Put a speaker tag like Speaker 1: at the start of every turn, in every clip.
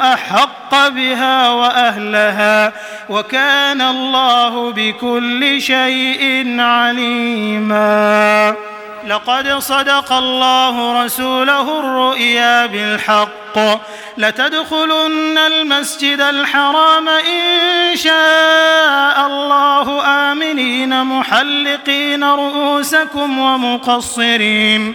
Speaker 1: أحق بها وأهلها وكان الله بكل شيء عليما. لقد صدق الله رسوله الرؤيا بالحق. لتدخلن المسجد الحرام إن شاء الله آمنين محلقين رؤوسكم ومقصرين.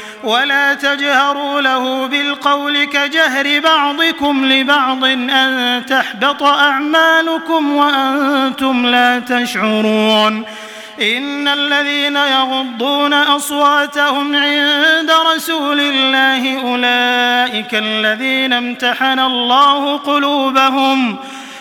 Speaker 1: ولا تجهروا له بالقول كجهر بعضكم لبعض أن تحبط أعمالكم وأنتم لا تشعرون إن الذين يغضون أصواتهم عند رسول الله أولئك الذين امتحن الله قلوبهم وَأُولَٰئِكَ